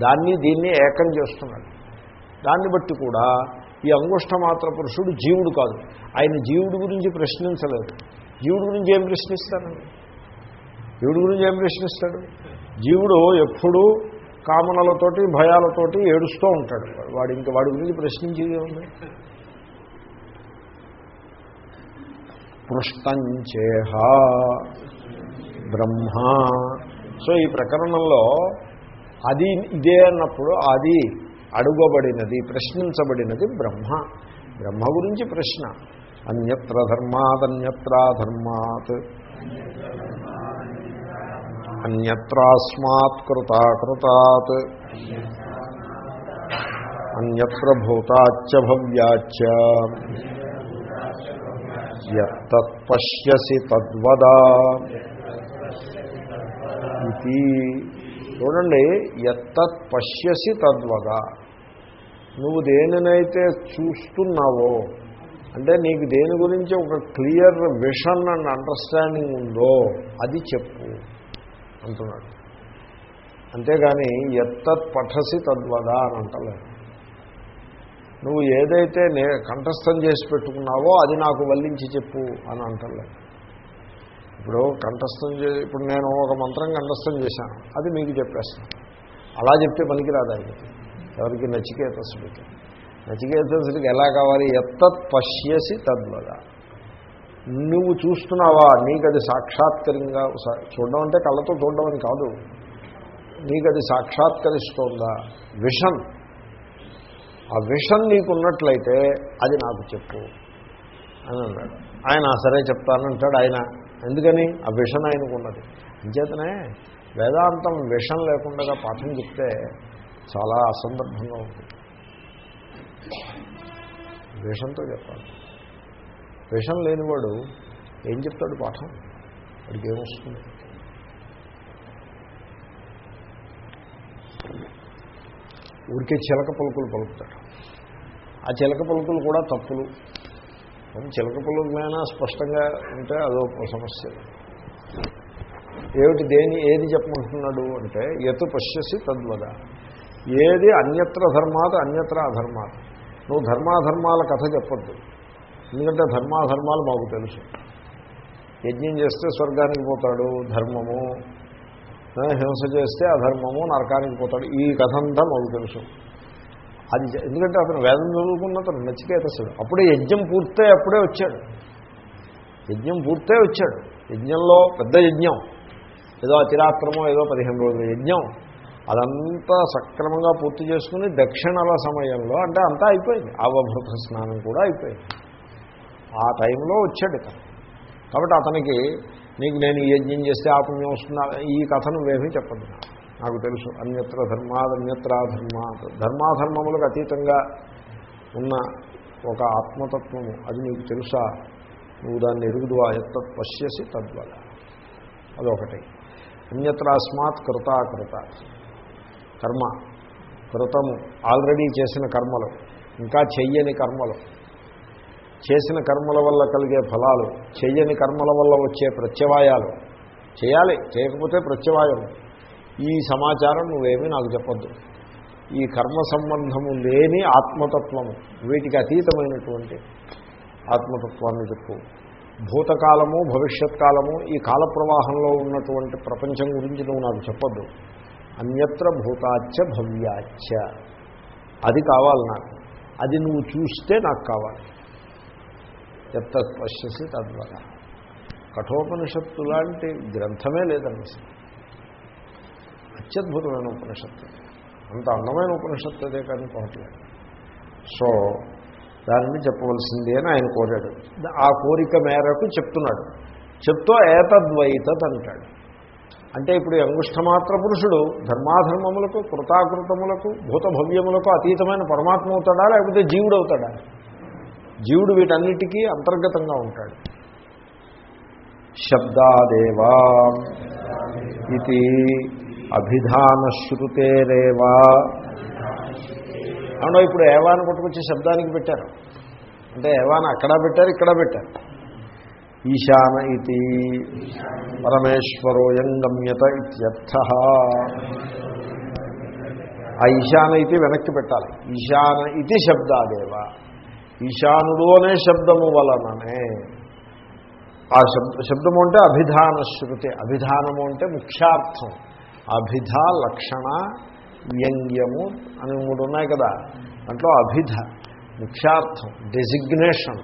S1: దాన్ని దీన్ని ఏకం చేస్తున్నాడు. దాన్ని బట్టి కూడా ఈ అంగుష్టమాత్ర పురుషుడు జీవుడు కాదు. ఆయన జీవుడి గురించి ప్రశ్నించలేదు. జీవుడి గురించి ఏం ప్రశ్నిస్తానండి జీవుడి గురించి ఏం ప్రశ్నిస్తాడు? జీవుడు ఎప్పుడూ కామనలతోటి భయాలతోటి ఏడుస్తూ ఉంటాడు. వాడు ఇంకా వాడి గురించి ప్రశ్నించేది ఉంది పృష్టంచేహ బ్రహ్మ. సో ఈ ప్రకరణంలో అది ఇదే అన్నప్పుడు అది అడుగబడినది ప్రశ్నించబడినది బ్రహ్మ. బ్రహ్మ గురించి ప్రశ్న. అన్యత్ర ధర్మాత్ అన్యత్రా అన్యత్రాస్మాత్ కృతాకృతాత్. అన్యత్ర భూతాచ్చ భవ్యాచ్చ. యత్తత్పశ్యసి తద్వదా. ఇది చూడండి ఎత్తత్ పశ్యసి తద్వదా. నువ్వు దేనినైతే చూస్తున్నావో అంటే నీకు దేని గురించి ఒక క్లియర్ విషన్ అండ్ అండర్స్టాండింగ్ ఉందో అది చెప్పు అంటున్నాడు. అంతేగాని ఎత్తత్ పఠసి తద్వదా అని అంటలేదు. నువ్వు ఏదైతే నే కంఠస్థం చేసి పెట్టుకున్నావో అది నాకు వల్లించి చెప్పు అని అంటలేదు. ఇప్పుడు కంఠస్థం చే ఇప్పుడు నేను ఒక మంత్రం కంఠస్థం చేశాను అది మీకు చెప్పేస్తాను. అలా చెప్తే పనికిరాదు ఆయనకి. ఎవరికి నచికేతసుడికి నచికేతసుడికి ఎలా కావాలి? ఎత్తత్ పశ్యసి తద్వద. నువ్వు చూస్తున్నావా? నీకు అది సాక్షాత్కరంగా చూడడం అంటే కళ్ళతో చూడడం అని కాదు. నీకు అది సాక్షాత్కరిస్తోందా? విషన్ ఆ విషం నీకు ఉన్నట్లయితే అది నాకు చెప్పు అని అన్నాడు. ఆయన సరే చెప్తానంటాడు ఆయన. ఎందుకని? ఆ విషన్ ఆయనకు ఉన్నది అంచేతనే వేదాంతం విషం లేకుండా పాఠం చెప్తే చాలా అసందర్భంగా ఉంటుంది. విషంతో చెప్పాలి. విషం లేనివాడు ఏం చెప్తాడు పాఠం? వాడికి ఏమొస్తుంది? ఊరికే చిలక పలుకులు పలుకుతాడు ఆ చిలక పలుకులు కూడా తప్పులు. చిలక పలుకులైనా స్పష్టంగా ఉంటే అదో సమస్య. ఏమిటి దేని ఏది చెప్పమంటున్నాడు అంటే ఎతు పశ్యసి తద్వద. ఏది అన్యత్ర ధర్మాత్ అన్యత్ర అధర్మాత్. నువ్వు ధర్మాధర్మాల కథ చెప్పద్దు. ఎందుకంటే ధర్మాధర్మాలు మాకు తెలుసు. యజ్ఞం చేస్తే స్వర్గానికి పోతాడు ధర్మము. హింస చేస్తే అధర్మము నరకానికి పోతాడు. ఈ కథంతా మాకు తెలుసు. అది ఎందుకంటే అతను వేదం చదువుకున్న అతను నచ్చికేతసుడు అప్పుడే యజ్ఞం పూర్తే అప్పుడే వచ్చాడు. యజ్ఞం పూర్తే వచ్చాడు. యజ్ఞంలో పెద్ద యజ్ఞం. ఏదో అతిరాత్రమో ఏదో పదిహేను రోజుల యజ్ఞం. అదంతా సక్రమంగా పూర్తి చేసుకుని దక్షిణల సమయంలో అంటే అంతా అయిపోయింది. అవభృత స్నానం కూడా అయిపోయింది. ఆ టైంలో వచ్చాడు ఇతను. కాబట్టి అతనికి నీకు నేను ఈ యజ్ఞం చేస్తే ఆ పుణ్యం వస్తున్నా ఈ కథ నువ్వేమీ చెప్పండి నాకు తెలుసు. అన్యత్ర ధర్మాద్ అన్యత్ర ధర్మాధర్మములకు అతీతంగా ఉన్న ఒక ఆత్మతత్వము. అది నీకు తెలుసా? నువ్వు దాన్ని ఎరుగుదువా? ఎత్త పశ్యసి తద్వల అదొకటి. అన్యత్ర అస్మాత్ కృతాకృత కర్మ. కృతము. ఆల్రెడీ చేసిన కర్మలు. ఇంకా చెయ్యని కర్మలు. చేసిన కర్మల వల్ల కలిగే ఫలాలు చేయని కర్మల వల్ల వచ్చే ప్రత్యవాయాలు. చేయాలి చేయకపోతే ప్రత్యవాయం. ఈ సమాచారం నువ్వేమీ నాకు చెప్పొద్దు. ఈ కర్మ సంబంధము లేని ఆత్మతత్వము వీటికి అతీతమైనటువంటి ఆత్మతత్వాన్ని చెప్పు. భూతకాలము భవిష్యత్ కాలము ఈ కాల ప్రవాహంలో ఉన్నటువంటి ప్రపంచం గురించి నువ్వు నాకు చెప్పొద్దు. అన్యత్ర భూతాచ్చ భవ్యాచ్చ అది కావాలి నాకు. అది నువ్వు చూస్తే నాకు కావాలి. ఎత్త పశ్యసి తద్వారా కఠోపనిషత్తు లాంటి గ్రంథమే లేదండి అత్యద్భుతమైన ఉపనిషత్తు. అంత అందమైన ఉపనిషత్తు అదే కానీ పోవట్లేదు సో దానిని చెప్పవలసింది అని ఆయన కోరాడు. ఆ కోరిక మేరకు చెప్తున్నాడు. చెప్తూ ఏతద్వైతత్ అంటాడు అంటే ఇప్పుడు ఈ అంగుష్ఠమాత్ర పురుషుడు ధర్మాధర్మములకు కృతాకృతములకు భూతభవ్యములకు అతీతమైన పరమాత్మ అవుతాడా లేకపోతే జీవుడు అవుతాడా జీవుడు వీటన్నిటికీ అంతర్గతంగా ఉంటాడు. శబ్దాదేవా ఇది అభిధానశ్రుతేరేవా. అవును ఇప్పుడు ఏవాని పట్టుకొచ్చి శబ్దానికి పెట్టారు. అంటే ఏవాని అక్కడ పెట్టారు ఇక్కడ పెట్టారు. ఈశాన ఇది పరమేశ్వరోయం గమ్యత ఇత్యర్థ. ఆ ఈశాన ఇది వెనక్కి పెట్టాలి. ఈశాన ఇది శబ్దాదేవ. ఈశానుడు అనే శబ్దము వలననే. ఆ శబ్ద శబ్దము అంటే అభిధాన శృతి. అభిధానము అంటే ముఖ్యార్థం. అభిధ లక్షణ వ్యంగ్యము అని మూడు ఉన్నాయి కదా. దాంట్లో అభిధ ముఖ్యార్థం designation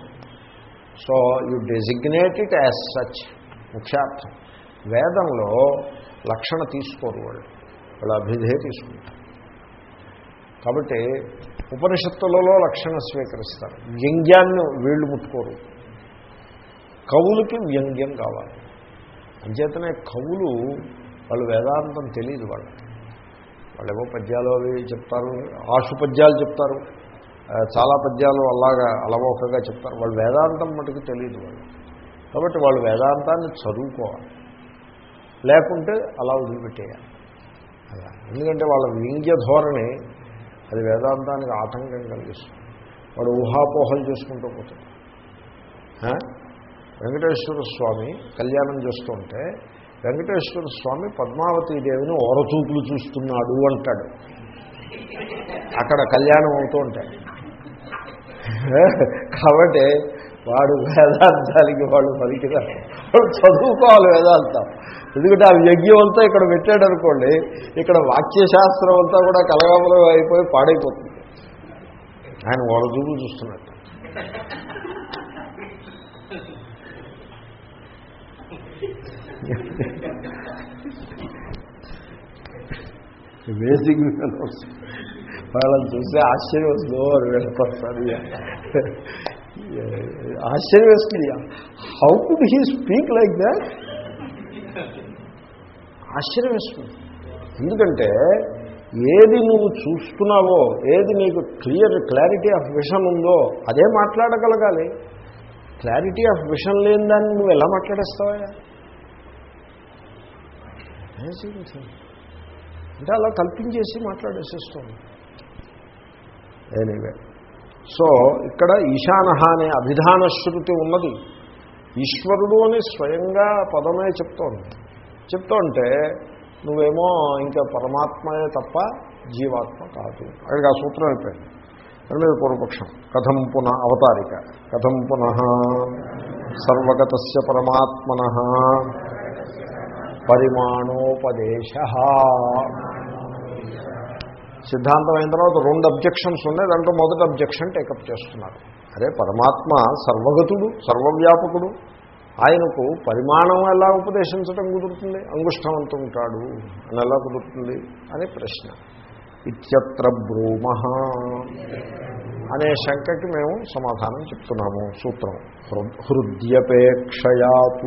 S1: so you designate it as such ముఖ్యార్థం. వేదంలో లక్షణ తీసుకోరు వాళ్ళు. వాళ్ళు అభిధే తీసుకుంటారు. కాబట్టి ఉపనిషత్తులలో లక్షణ స్వీకరిస్తారు. వ్యంగ్యాన్ని వీళ్ళు ముట్టుకోరు. కవులకి వ్యంగ్యం కావాలి. అంచేతనే కవులు వాళ్ళు వేదాంతం తెలియదు వాళ్ళు వాళ్ళేమో పద్యాలు అవి చెప్తారు ఆశు పద్యాలు చెప్తారు చాలా పద్యాలు అలాగా అలవోకగా చెప్తారు. వాళ్ళు వేదాంతం మటుకు తెలియదు వాళ్ళు కాబట్టి వాళ్ళు వేదాంతాన్ని చదువుకోవాలి. లేకుంటే అలా వదిలిపెట్టేయాలి. అలా. ఎందుకంటే వాళ్ళ వ్యంగ్య ధోరణి అది వేదాంతానికి ఆటంకం కలిగిస్తుంది. వాడు ఊహాపోహలు చేసుకుంటూ పోతాడు. వెంకటేశ్వర స్వామి కళ్యాణం చేస్తుంటే వెంకటేశ్వర స్వామి పద్మావతీదేవిని ఓరచూపులు చూస్తున్నాడు అంటాడు. అక్కడ కళ్యాణం అవుతూ ఉంటాయి కాబట్టి వాడు వేదాంతానికి వాడు పలికిరారు వాడు చదువుకోవాలి వేదాంతం. ఎందుకంటే ఆ యజ్ఞం అంతా ఇక్కడ పెట్టాడు అనుకోండి ఇక్కడ వాక్యశాస్త్రం అంతా కూడా కలగమలం అయిపోయి పాడైపోతుంది. ఆయన వాళ్ళ చూపు చూస్తున్నట్టు అమేజింగ్ వాళ్ళని చూస్తే ఆశ్చర్యం వస్తుంది. ఓ వెళ్ళిపోతారు ఆశ్చర్యం వేస్తుంది. How could he speak like that ఆశ్చర్యం ఎందుకంటే ఏది నువ్వు చూస్తున్నావో ఏది నీకు క్లియర్ క్లారిటీ ఆఫ్ విషన్ ఉందో అదే మాట్లాడగలగాలి. క్లారిటీ ఆఫ్ విషన్ లేని దాన్ని నువ్వు ఎలా మాట్లాడేస్తావా అంటే అలా కల్పించేసి మాట్లాడేసేస్తుంది. ఎనీవే సో ఇక్కడ ఈశాన అనే అభిధాన శృతి ఉన్నది. ఈశ్వరుడు అని స్వయంగా పదమే చెప్తోంది. చెప్తుంటే నువ్వేమో ఇంకా పరమాత్మయే తప్ప జీవాత్మ కాదు. అక్కడికి ఆ సూత్రం అయిపోయింది. రెండవ పూర్వపక్షం. కథం పునః అవతారిక. కథం పునః సర్వగత పరమాత్మన పరిమాణోపదేశ. సిద్ధాంతం అయిన తర్వాత రెండు అబ్జెక్షన్స్ ఉన్నాయి. దాంట్లో మొదటి అబ్జెక్షన్ టేకప్ చేస్తున్నారు. అరే పరమాత్మ సర్వగతుడు సర్వవ్యాపకుడు. ఆయనకు పరిమాణం ఎలా ఉపదేశించడం కుదురుతుంది? అంగుష్టవంతం ఉంటాడు అని ఎలా కుదురుతుంది? అని ప్రశ్న. ఇత్యత్ర బ్రూమ అనే శంకకి మేము సమాధానం చెప్తున్నాము సూత్రం. హృ- హృద్యపేక్షయాతు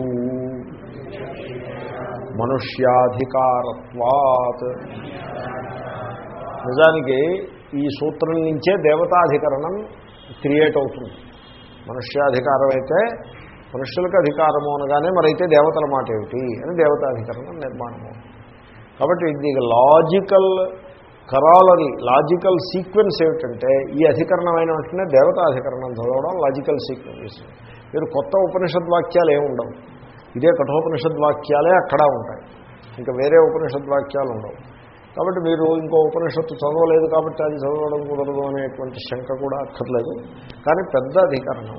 S1: మనుష్యాధికారత్వాత్. నిజానికి ఈ సూత్రం నుంచే దేవతాధికరణం క్రియేట్ అవుతుంది. మనుష్యాధికారం అయితే మనుష్యులకు అధికారము అనగానే మరైతే దేవతల మాట ఏమిటి అని దేవతాధికరణం నిర్మాణము. కాబట్టి ఇది లాజికల్ కరాలరీ లాజికల్ సీక్వెన్స్ ఏమిటంటే ఈ అధికరణమైన వెంటనే దేవతాధికరణం చదవడం లాజికల్ సీక్వెన్స్ మీరు కొత్త ఉపనిషద్వాక్యాలు ఏమి ఉండవు. ఇదే కఠోపనిషద్ వాక్యాలే అక్కడ ఉంటాయి. ఇంకా వేరే ఉపనిషద్వాక్యాలు ఉండవు. కాబట్టి మీరు ఇంకో ఉపనిషత్తు చదవలేదు కాబట్టి అది చదవడం కుదరదు అనేటువంటి శంక కూడా అక్కర్లేదు. కానీ పెద్ద అధికరణం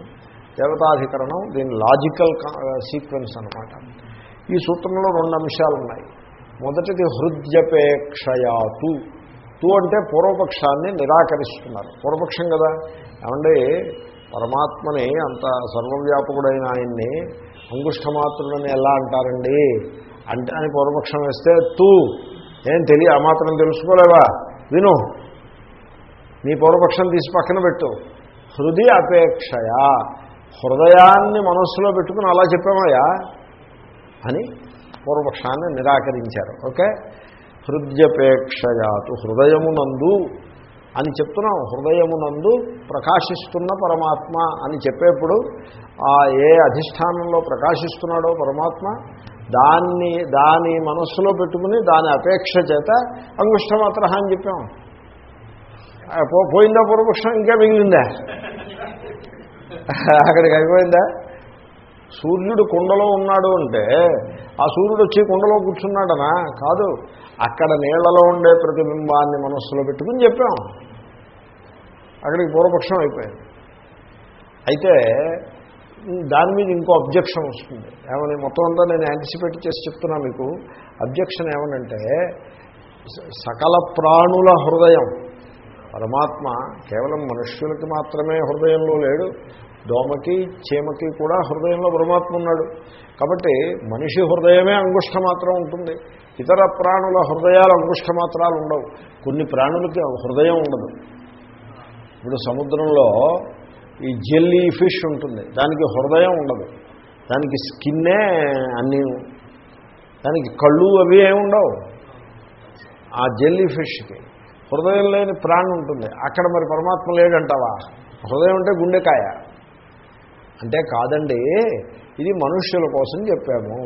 S1: దేవతాధికరణం దీని లాజికల్ సీక్వెన్స్ అనమాట ఈ సూత్రంలో రెండు అంశాలు ఉన్నాయి. మొదటిది హృద్యపేక్షయాతు. తు అంటే పూర్వపక్షాన్ని నిరాకరిస్తున్నారు. పూర్వపక్షం కదా? ఏమంటే పరమాత్మని అంత సర్వవ్యాపకుడైన ఆయన్ని అంగుష్టమాత్రుడని ఎలా అంటారండి? అంటే అని పూర్వపక్షం వేస్తే తూ. ఏం తెలియ ఆ మాత్రం తెలుసుకోలేవా? విను. నీ పూర్వపక్షం తీసి పక్కన పెట్టు. హృది అపేక్షయా హృదయాన్ని మనస్సులో పెట్టుకుని అలా చెప్పామయ్యా అని పూర్వపక్షాన్ని నిరాకరించారు. ఓకే? హృదయపేక్షయాతు హృదయమునందు అని చెప్తున్నాం. హృదయమునందు ప్రకాశిస్తున్న పరమాత్మ అని చెప్పేప్పుడు ఆ ఏ అధిష్టానంలో ప్రకాశిస్తున్నాడో పరమాత్మ దాన్ని దాని మనస్సులో పెట్టుకుని దాని అపేక్ష చేత అంగుష్టమాత్ర అని చెప్పాం. పో- పోయిందా పూర్వపక్షం? ఇంకా మిగిలిందా? అక్కడికి అయిపోయిందా? సూర్యుడు కుండలో ఉన్నాడు అంటే ఆ సూర్యుడు వచ్చి కుండలో కూర్చున్నాడనా? కాదు. అక్కడ నీళ్ళలో ఉండే ప్రతిబింబాన్ని మనస్సులో పెట్టుకుని చెప్పాం. అక్కడికి పూర్వపక్షం అయిపోయింది. అయితే దాని మీద ఇంకో అబ్జెక్షన్ వస్తుంది. ఏమని? మొత్తం అంతా నేను యాంటిసిపేట్ చేసి చెప్తున్నా మీకు. అబ్జెక్షన్ ఏమనంటే సకల ప్రాణుల హృదయం. పరమాత్మ కేవలం మనుష్యులకి మాత్రమే హృదయంలో లేడు. దోమకి చీమకి కూడా హృదయంలో పరమాత్మ ఉన్నాడు. కాబట్టి మనిషి హృదయమే అంగుష్ట మాత్రం ఉంటుంది. ఇతర ప్రాణుల హృదయాలు అంగుష్ట మాత్రాలు ఉండవు. కొన్ని ప్రాణులకి హృదయం ఉండదు. ఇప్పుడు సముద్రంలో ఈ జెల్లీ ఫిష్ ఉంటుంది. దానికి హృదయం ఉండదు. దానికి స్కిన్నే అన్నీ దానికి కళ్ళు అవి ఏమి ఉండవు. ఆ జెల్లీ ఫిష్కి హృదయం లేని ప్రాణి ఉంటుంది. అక్కడ మరి పరమాత్మ లేడంటావా? హృదయం అంటే గుండెకాయ. అంటే కాదండి ఇది మనుష్యుల కోసం చెప్పాము.